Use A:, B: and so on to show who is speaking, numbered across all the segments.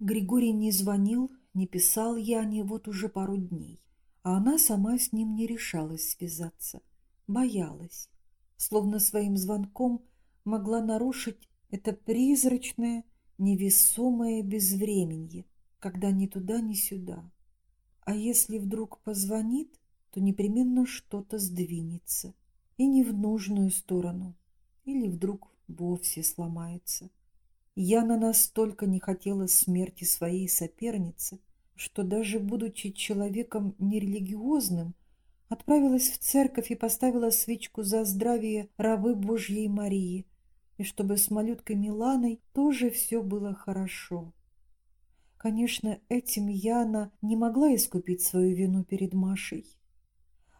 A: Григорий не звонил, не писал Яне вот уже пару дней, а она сама с ним не решалась связаться, боялась, словно своим звонком могла нарушить это призрачное, невесомое безвременье, когда ни туда, ни сюда. А если вдруг позвонит, то непременно что-то сдвинется, и не в нужную сторону, или вдруг вовсе сломается. Яна настолько не хотела смерти своей соперницы, что даже будучи человеком нерелигиозным, отправилась в церковь и поставила свечку за здравие рабы Божьей Марии, и чтобы с малюткой Миланой тоже все было хорошо. Конечно, этим Яна не могла искупить свою вину перед Машей.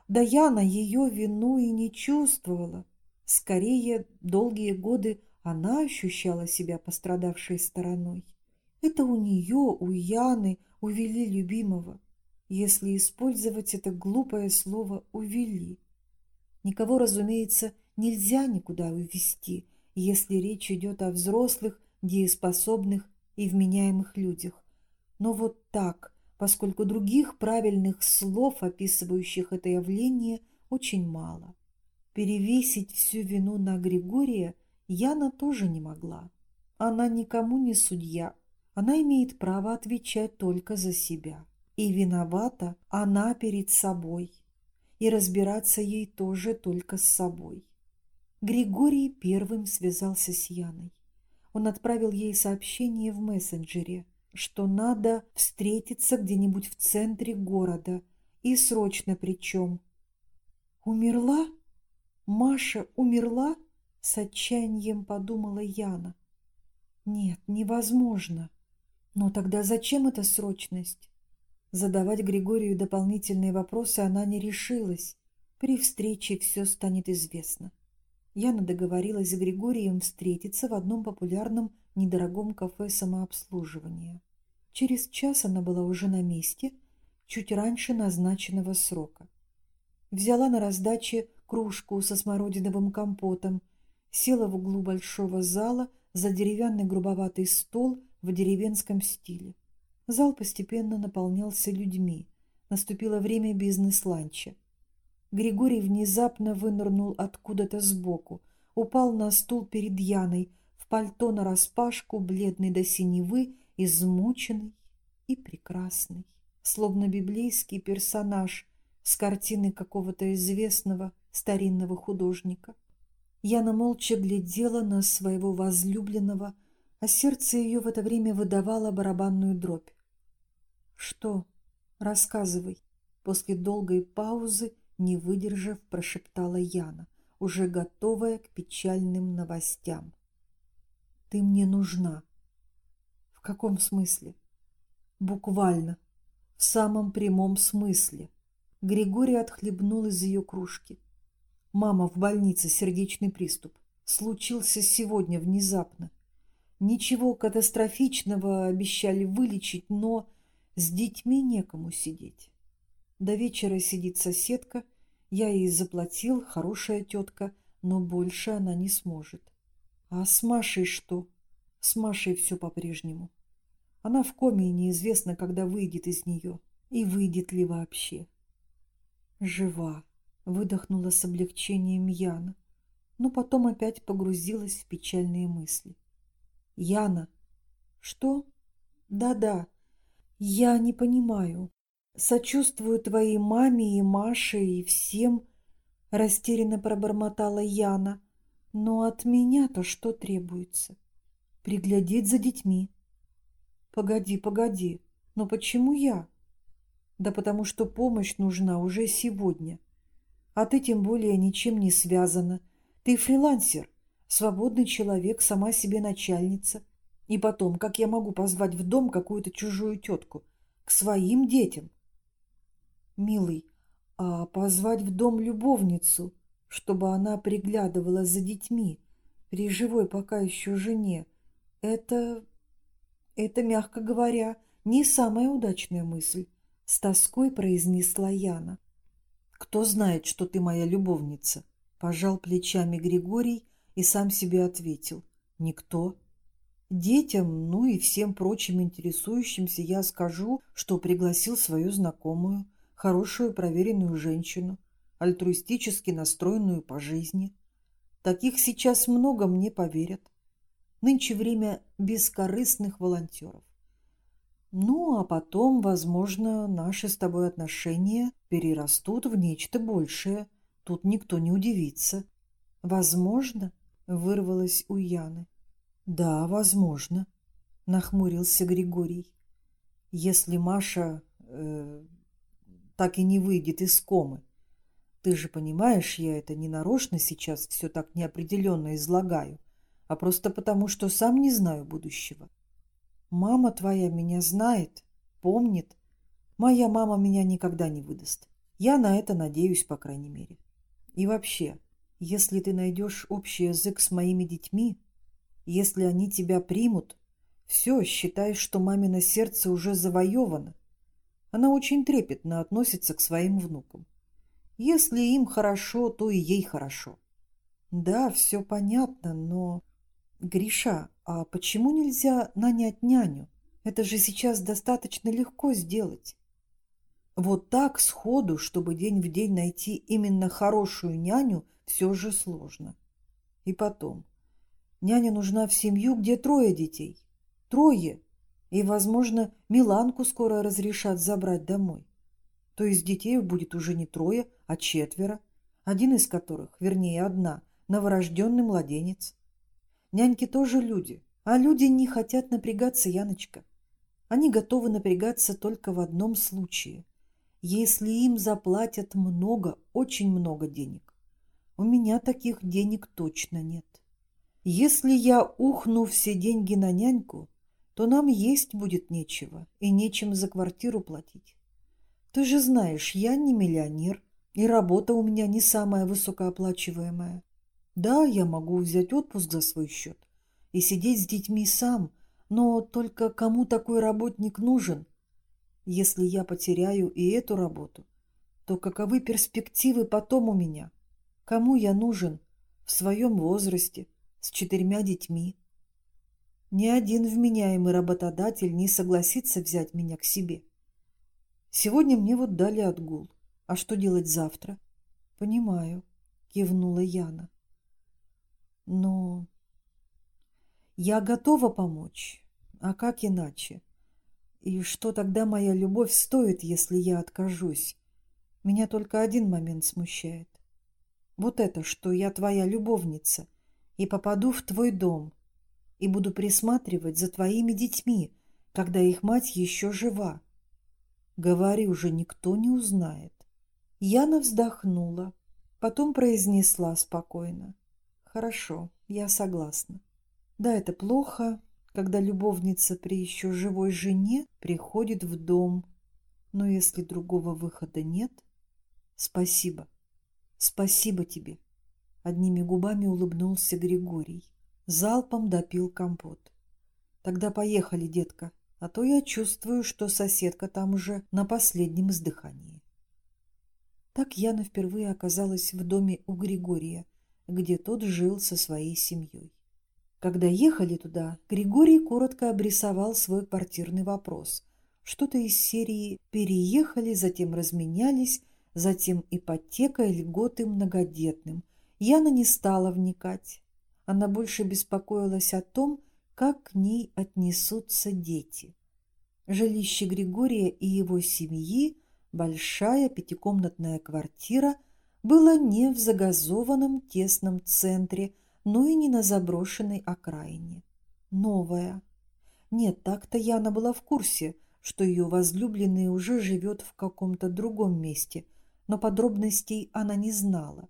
A: Да Яна ее вину и не чувствовала. Скорее, долгие годы она ощущала себя пострадавшей стороной. Это у нее, у Яны, увели любимого, если использовать это глупое слово «увели». Никого, разумеется, нельзя никуда увести, если речь идет о взрослых, дееспособных и вменяемых людях. Но вот так, поскольку других правильных слов, описывающих это явление, очень мало. Перевесить всю вину на Григория – Яна тоже не могла. Она никому не судья. Она имеет право отвечать только за себя. И виновата она перед собой. И разбираться ей тоже только с собой. Григорий первым связался с Яной. Он отправил ей сообщение в мессенджере, что надо встретиться где-нибудь в центре города, и срочно причем. «Умерла? Маша умерла?» С отчаянием подумала Яна. Нет, невозможно. Но тогда зачем эта срочность? Задавать Григорию дополнительные вопросы она не решилась. При встрече все станет известно. Яна договорилась с Григорием встретиться в одном популярном недорогом кафе самообслуживания. Через час она была уже на месте, чуть раньше назначенного срока. Взяла на раздаче кружку со смородиновым компотом – села в углу большого зала за деревянный грубоватый стол в деревенском стиле. Зал постепенно наполнялся людьми. Наступило время бизнес-ланча. Григорий внезапно вынырнул откуда-то сбоку, упал на стул перед Яной, в пальто нараспашку, бледный до синевы, измученный и прекрасный, словно библейский персонаж с картины какого-то известного старинного художника. Яна молча глядела на своего возлюбленного, а сердце ее в это время выдавало барабанную дробь. «Что? Рассказывай!» После долгой паузы, не выдержав, прошептала Яна, уже готовая к печальным новостям. «Ты мне нужна!» «В каком смысле?» «Буквально, в самом прямом смысле!» Григорий отхлебнул из ее кружки. Мама в больнице, сердечный приступ. Случился сегодня внезапно. Ничего катастрофичного обещали вылечить, но с детьми некому сидеть. До вечера сидит соседка, я ей заплатил, хорошая тетка, но больше она не сможет. А с Машей что? С Машей все по-прежнему. Она в коме и неизвестно, когда выйдет из нее. И выйдет ли вообще. Жива выдохнула с облегчением Яна, но потом опять погрузилась в печальные мысли. Яна. Что? Да-да. Я не понимаю. Сочувствую твоей маме и Маше и всем, растерянно пробормотала Яна. Но от меня-то что требуется? Приглядеть за детьми. Погоди, погоди. Но почему я? Да потому что помощь нужна уже сегодня. А ты тем более ничем не связана. Ты фрилансер, свободный человек, сама себе начальница. И потом, как я могу позвать в дом какую-то чужую тетку? К своим детям. Милый, а позвать в дом любовницу, чтобы она приглядывала за детьми при живой пока еще жене, это... это, мягко говоря, не самая удачная мысль, с тоской произнесла Яна. «Кто знает, что ты моя любовница?» Пожал плечами Григорий и сам себе ответил. «Никто». Детям, ну и всем прочим интересующимся я скажу, что пригласил свою знакомую, хорошую проверенную женщину, альтруистически настроенную по жизни. Таких сейчас много мне поверят. Нынче время бескорыстных волонтеров. Ну, а потом, возможно, наши с тобой отношения перерастут в нечто большее. Тут никто не удивится. Возможно, вырвалось у Яны. Да, возможно, нахмурился Григорий. Если Маша э, так и не выйдет из комы. Ты же понимаешь, я это не нарочно сейчас все так неопределенно излагаю, а просто потому, что сам не знаю будущего. Мама твоя меня знает, помнит. Моя мама меня никогда не выдаст. Я на это надеюсь, по крайней мере. И вообще, если ты найдешь общий язык с моими детьми, если они тебя примут, все, считай, что мамино сердце уже завоевано. Она очень трепетно относится к своим внукам. Если им хорошо, то и ей хорошо. Да, все понятно, но... Гриша, а почему нельзя нанять няню? Это же сейчас достаточно легко сделать. Вот так сходу, чтобы день в день найти именно хорошую няню, все же сложно. И потом, няня нужна в семью, где трое детей. Трое. И, возможно, Миланку скоро разрешат забрать домой. То есть детей будет уже не трое, а четверо, один из которых, вернее одна, новорожденный младенец. Няньки тоже люди, а люди не хотят напрягаться, Яночка. Они готовы напрягаться только в одном случае, если им заплатят много, очень много денег. У меня таких денег точно нет. Если я ухну все деньги на няньку, то нам есть будет нечего и нечем за квартиру платить. Ты же знаешь, я не миллионер, и работа у меня не самая высокооплачиваемая. Да, я могу взять отпуск за свой счет и сидеть с детьми сам, но только кому такой работник нужен? Если я потеряю и эту работу, то каковы перспективы потом у меня? Кому я нужен в своем возрасте, с четырьмя детьми? Ни один вменяемый работодатель не согласится взять меня к себе. Сегодня мне вот дали отгул. А что делать завтра? Понимаю, кивнула Яна. Но я готова помочь. А как иначе? И что тогда моя любовь стоит, если я откажусь? Меня только один момент смущает. Вот это, что я твоя любовница и попаду в твой дом и буду присматривать за твоими детьми, когда их мать еще жива. Говори, уже никто не узнает. Яна вздохнула, потом произнесла спокойно. Хорошо, я согласна. Да, это плохо, когда любовница при еще живой жене приходит в дом. Но если другого выхода нет... Спасибо. Спасибо тебе. Одними губами улыбнулся Григорий. Залпом допил компот. Тогда поехали, детка, а то я чувствую, что соседка там уже на последнем издыхании. Так Яна впервые оказалась в доме у Григория, где тот жил со своей семьей. Когда ехали туда, Григорий коротко обрисовал свой квартирный вопрос. Что-то из серии «переехали, затем разменялись», затем ипотека и льготы многодетным. Яна не стала вникать. Она больше беспокоилась о том, как к ней отнесутся дети. Жилище Григория и его семьи, большая пятикомнатная квартира, было не в загазованном тесном центре – но и не на заброшенной окраине. Новая. Нет, так-то Яна была в курсе, что ее возлюбленный уже живет в каком-то другом месте, но подробностей она не знала.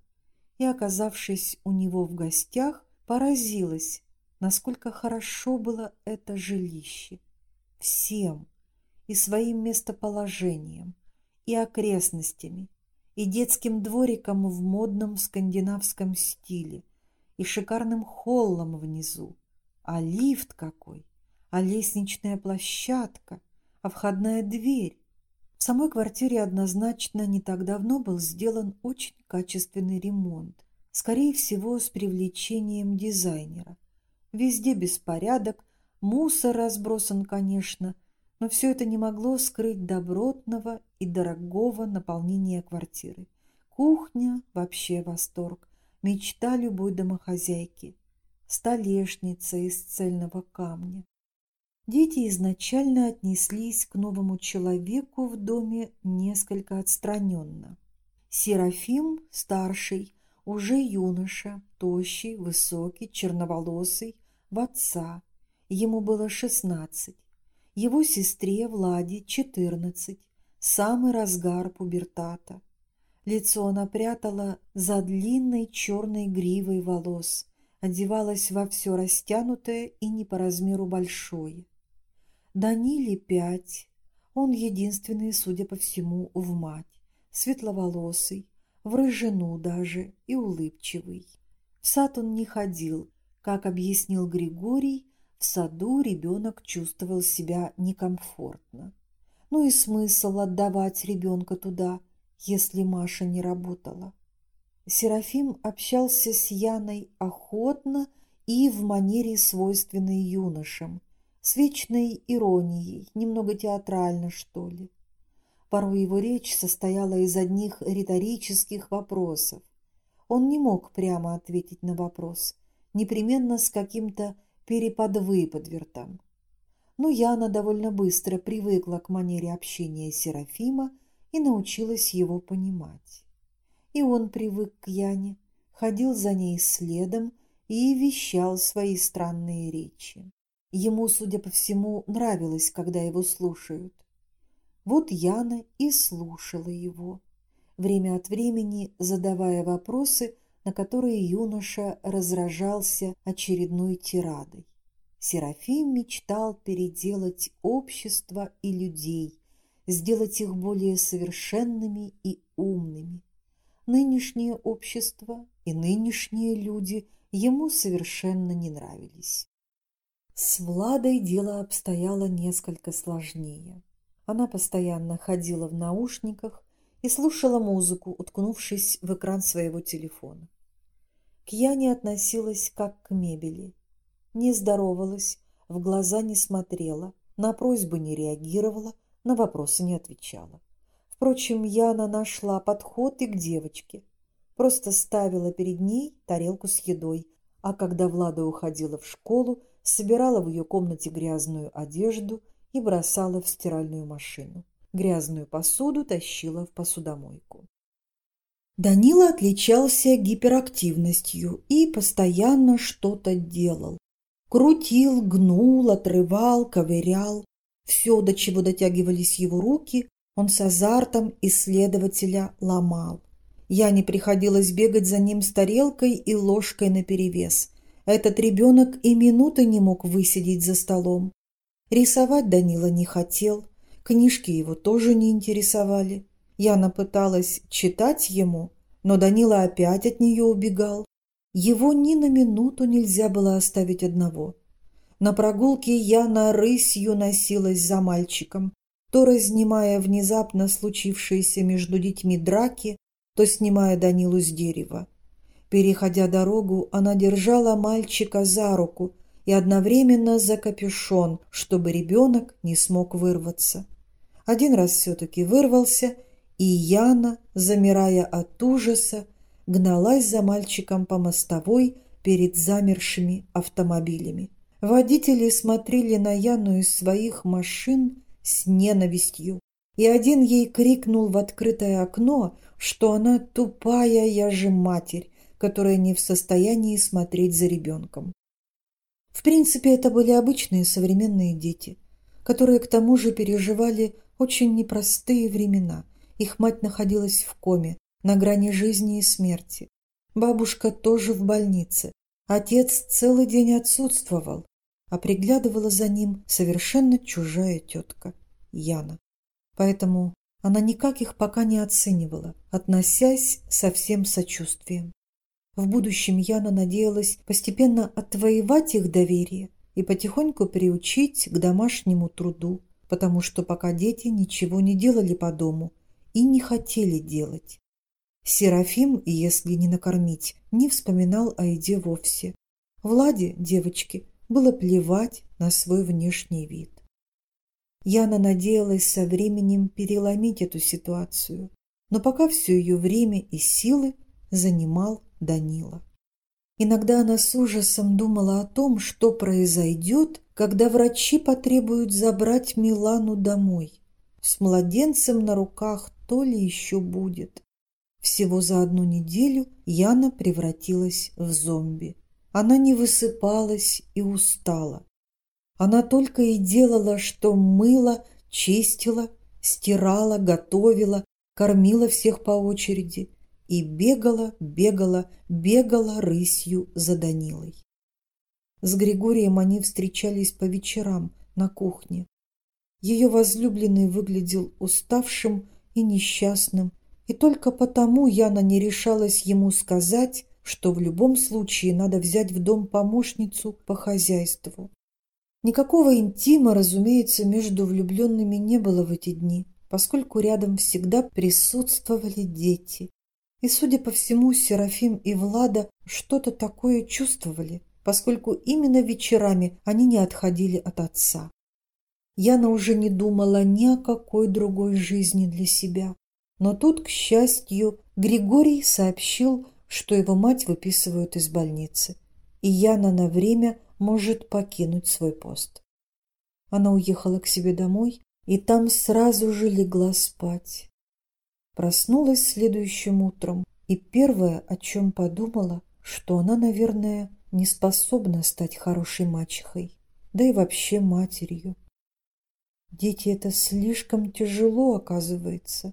A: И, оказавшись у него в гостях, поразилась, насколько хорошо было это жилище. Всем, и своим местоположением, и окрестностями, и детским двориком в модном скандинавском стиле – и шикарным холлом внизу. А лифт какой, а лестничная площадка, а входная дверь. В самой квартире однозначно не так давно был сделан очень качественный ремонт, скорее всего, с привлечением дизайнера. Везде беспорядок, мусор разбросан, конечно, но все это не могло скрыть добротного и дорогого наполнения квартиры. Кухня – вообще восторг, мечта любой домохозяйки. Столешница из цельного камня. Дети изначально отнеслись к новому человеку в доме несколько отстраненно. Серафим, старший, уже юноша, тощий, высокий, черноволосый, в отца. Ему было шестнадцать. Его сестре Владе четырнадцать. Самый разгар пубертата. Лицо она прятала за длинной черной гривой волос, одевалась во все растянутое и не по размеру большое. Даниле пять, он единственный, судя по всему, в мать, светловолосый, в рыжину даже и улыбчивый. В сад он не ходил, как объяснил Григорий, в саду ребенок чувствовал себя некомфортно. Ну и смысл отдавать ребенка туда, если Маша не работала. Серафим общался с Яной охотно и в манере, свойственной юношам, с вечной иронией, немного театрально, что ли. Порой его речь состояла из одних риторических вопросов. Он не мог прямо ответить на вопрос, непременно с каким-то переподвыподвертом. Но Яна довольно быстро привыкла к манере общения Серафима и научилась его понимать. И он привык к Яне, ходил за ней следом и вещал свои странные речи. Ему, судя по всему, нравилось, когда его слушают. Вот Яна и слушала его, время от времени задавая вопросы, на которые юноша разражался очередной тирадой. Серафим мечтал переделать общество и людей, сделать их более совершенными и умными. Нынешнее общество и нынешние люди ему совершенно не нравились. С Владой дело обстояло несколько сложнее. Она постоянно ходила в наушниках и слушала музыку, уткнувшись в экран своего телефона. К Яне относилась как к мебели. Не здоровалась, в глаза не смотрела, на просьбы не реагировала, на вопросы не отвечала. Впрочем, Яна нашла подход и к девочке. Просто ставила перед ней тарелку с едой, а когда Влада уходила в школу, собирала в ее комнате грязную одежду и бросала в стиральную машину. Грязную посуду тащила в посудомойку. Данила отличался гиперактивностью и постоянно что-то делал. Крутил, гнул, отрывал, ковырял. Все, до чего дотягивались его руки, он с азартом исследователя ломал. Я не приходилось бегать за ним с тарелкой и ложкой наперевес. Этот ребенок и минуты не мог высидеть за столом. Рисовать Данила не хотел, книжки его тоже не интересовали. Яна пыталась читать ему, но Данила опять от нее убегал. Его ни на минуту нельзя было оставить одного. На прогулке Яна рысью носилась за мальчиком, то разнимая внезапно случившиеся между детьми драки, то снимая Данилу с дерева. Переходя дорогу, она держала мальчика за руку и одновременно за капюшон, чтобы ребенок не смог вырваться. Один раз все-таки вырвался, и Яна, замирая от ужаса, гналась за мальчиком по мостовой перед замершими автомобилями. Водители смотрели на Яну из своих машин с ненавистью, и один ей крикнул в открытое окно, что она тупая я же матерь, которая не в состоянии смотреть за ребенком. В принципе, это были обычные современные дети, которые к тому же переживали очень непростые времена. Их мать находилась в коме, на грани жизни и смерти. Бабушка тоже в больнице. Отец целый день отсутствовал, а приглядывала за ним совершенно чужая тетка, Яна. Поэтому она никак их пока не оценивала, относясь со всем сочувствием. В будущем Яна надеялась постепенно отвоевать их доверие и потихоньку приучить к домашнему труду, потому что пока дети ничего не делали по дому и не хотели делать. Серафим, если не накормить, не вспоминал о еде вовсе. Владе, девочке, было плевать на свой внешний вид. Яна надеялась со временем переломить эту ситуацию, но пока все ее время и силы занимал Данила. Иногда она с ужасом думала о том, что произойдет, когда врачи потребуют забрать Милану домой. С младенцем на руках то ли еще будет. Всего за одну неделю Яна превратилась в зомби. Она не высыпалась и устала. Она только и делала, что мыла, чистила, стирала, готовила, кормила всех по очереди и бегала, бегала, бегала рысью за Данилой. С Григорием они встречались по вечерам на кухне. Ее возлюбленный выглядел уставшим и несчастным, и только потому Яна не решалась ему сказать, что в любом случае надо взять в дом помощницу по хозяйству. Никакого интима, разумеется, между влюбленными не было в эти дни, поскольку рядом всегда присутствовали дети. И, судя по всему, Серафим и Влада что-то такое чувствовали, поскольку именно вечерами они не отходили от отца. Яна уже не думала ни о какой другой жизни для себя. Но тут, к счастью, Григорий сообщил, что его мать выписывают из больницы, и Яна на время может покинуть свой пост. Она уехала к себе домой и там сразу же легла спать. Проснулась следующим утром, и первое, о чем подумала, что она, наверное, не способна стать хорошей мачехой, да и вообще матерью. Дети – это слишком тяжело, оказывается.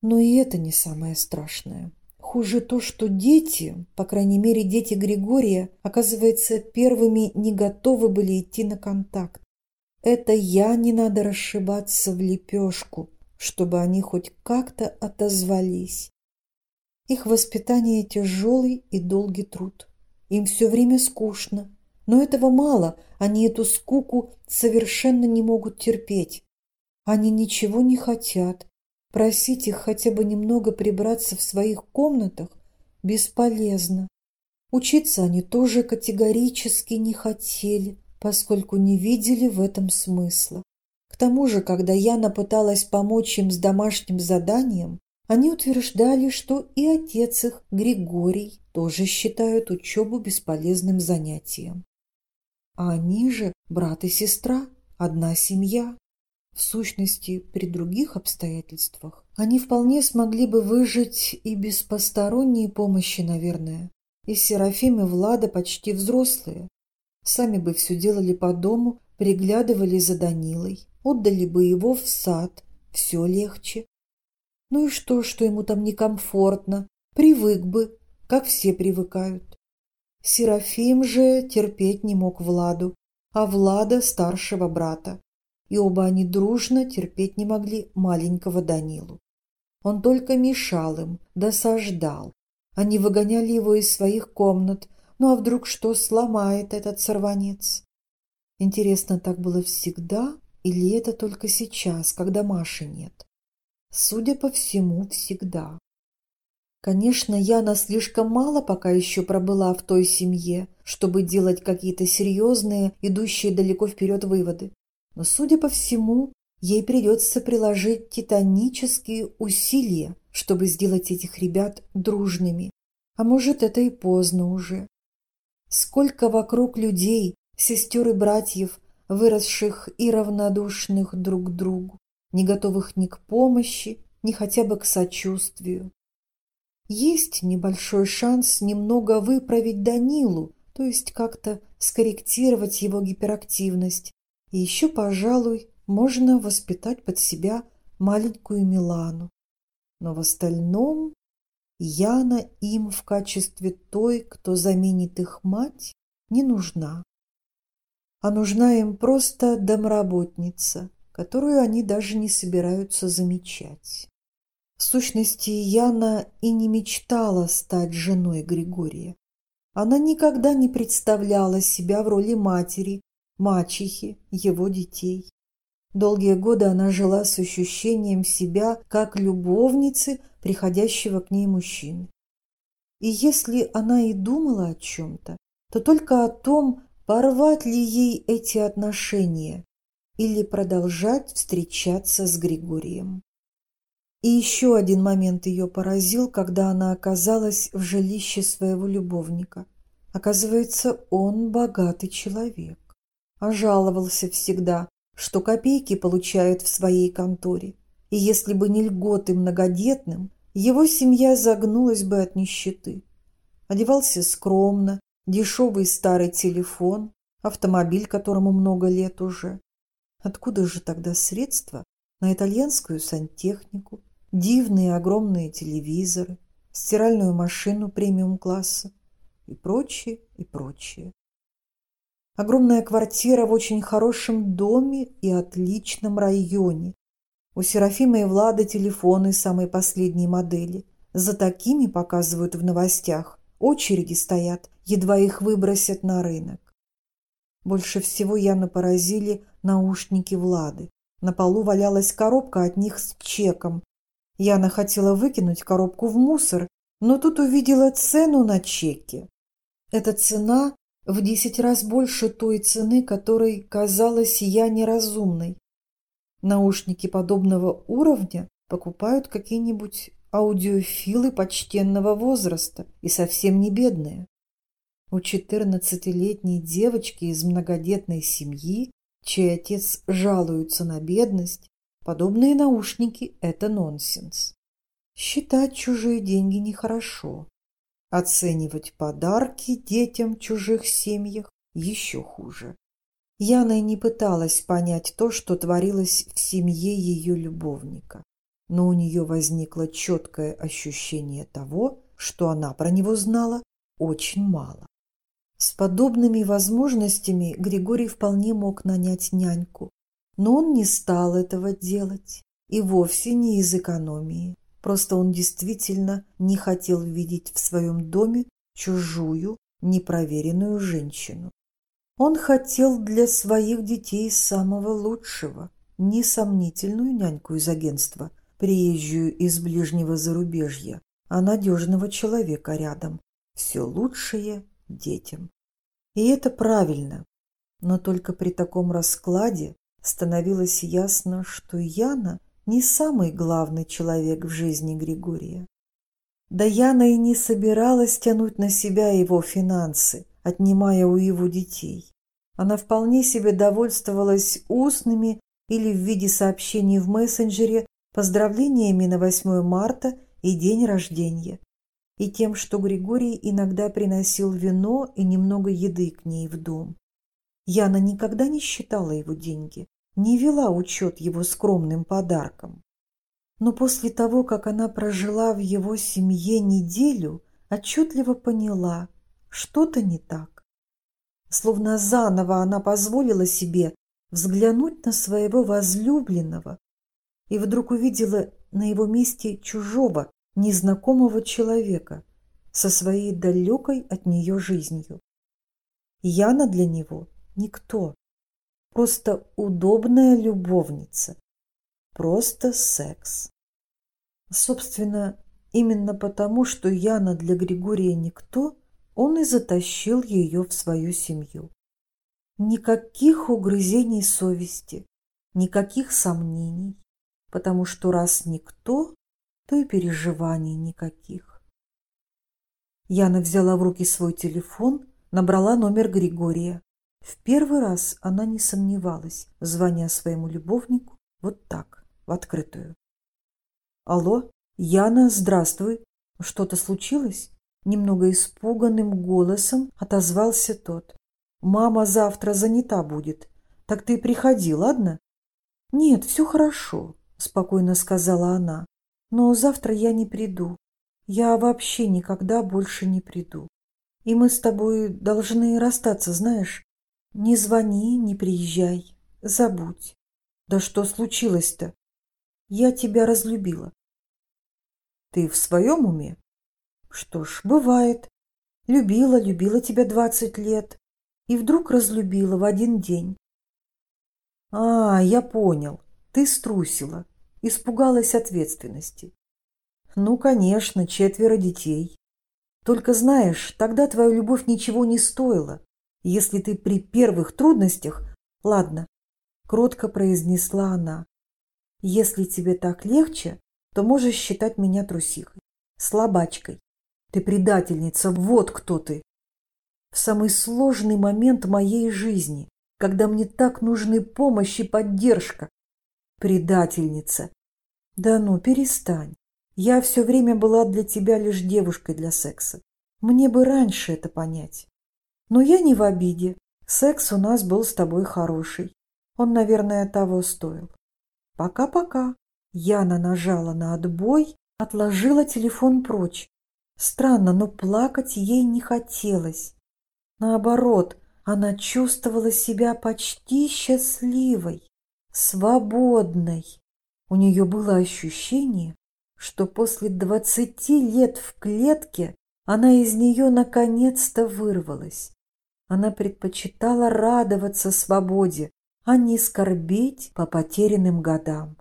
A: Но и это не самое страшное. Хуже то, что дети, по крайней мере дети Григория, оказывается, первыми не готовы были идти на контакт. Это я не надо расшибаться в лепешку, чтобы они хоть как-то отозвались. Их воспитание тяжелый и долгий труд. Им все время скучно. Но этого мало, они эту скуку совершенно не могут терпеть. Они ничего не хотят, Просить их хотя бы немного прибраться в своих комнатах бесполезно. Учиться они тоже категорически не хотели, поскольку не видели в этом смысла. К тому же, когда Яна пыталась помочь им с домашним заданием, они утверждали, что и отец их, Григорий, тоже считают учебу бесполезным занятием. А они же брат и сестра, одна семья. В сущности, при других обстоятельствах они вполне смогли бы выжить и без посторонней помощи, наверное. И Серафим, и Влада почти взрослые. Сами бы все делали по дому, приглядывали за Данилой, отдали бы его в сад, все легче. Ну и что, что ему там некомфортно, привык бы, как все привыкают. Серафим же терпеть не мог Владу, а Влада старшего брата и оба они дружно терпеть не могли маленького Данилу. Он только мешал им, досаждал. Они выгоняли его из своих комнат, ну а вдруг что сломает этот сорванец? Интересно, так было всегда или это только сейчас, когда Маши нет? Судя по всему, всегда. Конечно, Яна слишком мало пока еще пробыла в той семье, чтобы делать какие-то серьезные, идущие далеко вперед выводы но, судя по всему, ей придется приложить титанические усилия, чтобы сделать этих ребят дружными. А может, это и поздно уже. Сколько вокруг людей, сестер и братьев, выросших и равнодушных друг к другу, не готовых ни к помощи, ни хотя бы к сочувствию. Есть небольшой шанс немного выправить Данилу, то есть как-то скорректировать его гиперактивность, и еще, пожалуй, можно воспитать под себя маленькую Милану. Но в остальном Яна им в качестве той, кто заменит их мать, не нужна. А нужна им просто домработница, которую они даже не собираются замечать. В сущности, Яна и не мечтала стать женой Григория. Она никогда не представляла себя в роли матери мачехи, его детей. Долгие годы она жила с ощущением себя как любовницы приходящего к ней мужчины. И если она и думала о чем-то, то только о том, порвать ли ей эти отношения или продолжать встречаться с Григорием. И еще один момент ее поразил, когда она оказалась в жилище своего любовника. Оказывается, он богатый человек, а жаловался всегда, что копейки получают в своей конторе, и если бы не льготы многодетным, его семья загнулась бы от нищеты. Одевался скромно, дешевый старый телефон, автомобиль, которому много лет уже. Откуда же тогда средства на итальянскую сантехнику, дивные огромные телевизоры, стиральную машину премиум-класса и прочее, и прочее. Огромная квартира в очень хорошем доме и отличном районе. У Серафима и Влада телефоны самой последней модели. За такими показывают в новостях. Очереди стоят, едва их выбросят на рынок. Больше всего Яна поразили наушники Влады. На полу валялась коробка от них с чеком. Яна хотела выкинуть коробку в мусор, но тут увидела цену на чеке. Эта цена в десять раз больше той цены, которой казалась я неразумной. Наушники подобного уровня покупают какие-нибудь аудиофилы почтенного возраста и совсем не бедные. У четырнадцатилетней девочки из многодетной семьи чей отец жалуется на бедность, подобные наушники – это нонсенс. Считать чужие деньги нехорошо. Оценивать подарки детям в чужих семьях еще хуже. Яна и не пыталась понять то, что творилось в семье ее любовника. Но у нее возникло четкое ощущение того, что она про него знала очень мало. С подобными возможностями Григорий вполне мог нанять няньку, но он не стал этого делать, и вовсе не из экономии. Просто он действительно не хотел видеть в своем доме чужую, непроверенную женщину. Он хотел для своих детей самого лучшего, несомнительную няньку из агентства, приезжую из ближнего зарубежья, а надежного человека рядом. Все лучшее детям. И это правильно. Но только при таком раскладе становилось ясно, что Яна не самый главный человек в жизни Григория. Да Яна и не собиралась тянуть на себя его финансы, отнимая у его детей. Она вполне себе довольствовалась устными или в виде сообщений в мессенджере поздравлениями на 8 марта и день рождения и тем, что Григорий иногда приносил вино и немного еды к ней в дом. Яна никогда не считала его деньги, не вела учет его скромным подаркам. Но после того, как она прожила в его семье неделю, отчетливо поняла, что-то не так. Словно заново она позволила себе взглянуть на своего возлюбленного и вдруг увидела на его месте чужого, незнакомого человека со своей далекой от нее жизнью. Яна для него никто, просто удобная любовница, просто секс. Собственно, именно потому, что Яна для Григория никто, он и затащил ее в свою семью. Никаких угрызений совести, никаких сомнений, потому что раз никто, то и переживаний никаких. Яна взяла в руки свой телефон, набрала номер Григория. В первый раз она не сомневалась, звоня своему любовнику вот так, в открытую. «Алло, Яна, здравствуй. Что-то случилось?» Немного испуганным голосом отозвался тот. «Мама завтра занята будет. Так ты приходи, ладно?» «Нет, все хорошо», – спокойно сказала она. Но завтра я не приду. Я вообще никогда больше не приду. И мы с тобой должны расстаться, знаешь? Не звони, не приезжай. Забудь. Да что случилось-то? Я тебя разлюбила. Ты в своем уме? Что ж, бывает. Любила, любила тебя двадцать лет. И вдруг разлюбила в один день. А, я понял. Ты струсила. Испугалась ответственности. Ну, конечно, четверо детей. Только знаешь, тогда твоя любовь ничего не стоила. Если ты при первых трудностях... Ладно, кротко произнесла она. Если тебе так легче, то можешь считать меня трусихой, слабачкой. Ты предательница, вот кто ты. В самый сложный момент моей жизни, когда мне так нужны помощь и поддержка. Предательница. Да ну, перестань. Я все время была для тебя лишь девушкой для секса. Мне бы раньше это понять. Но я не в обиде. Секс у нас был с тобой хороший. Он, наверное, того стоил. Пока-пока. Яна нажала на отбой, отложила телефон прочь. Странно, но плакать ей не хотелось. Наоборот, она чувствовала себя почти счастливой, свободной. У нее было ощущение, что после двадцати лет в клетке она из нее наконец-то вырвалась. Она предпочитала радоваться свободе, а не скорбеть по потерянным годам.